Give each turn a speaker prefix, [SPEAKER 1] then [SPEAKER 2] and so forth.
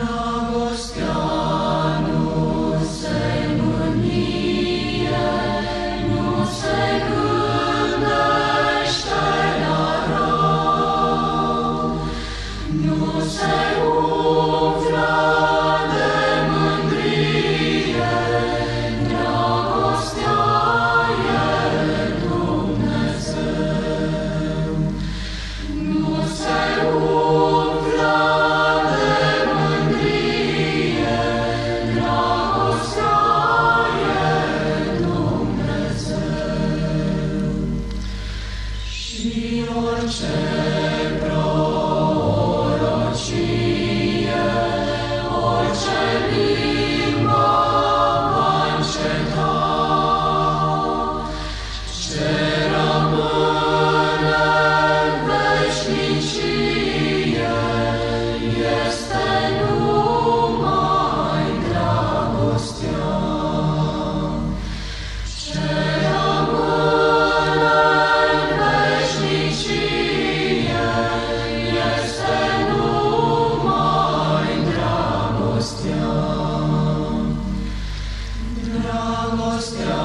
[SPEAKER 1] Lord. Și E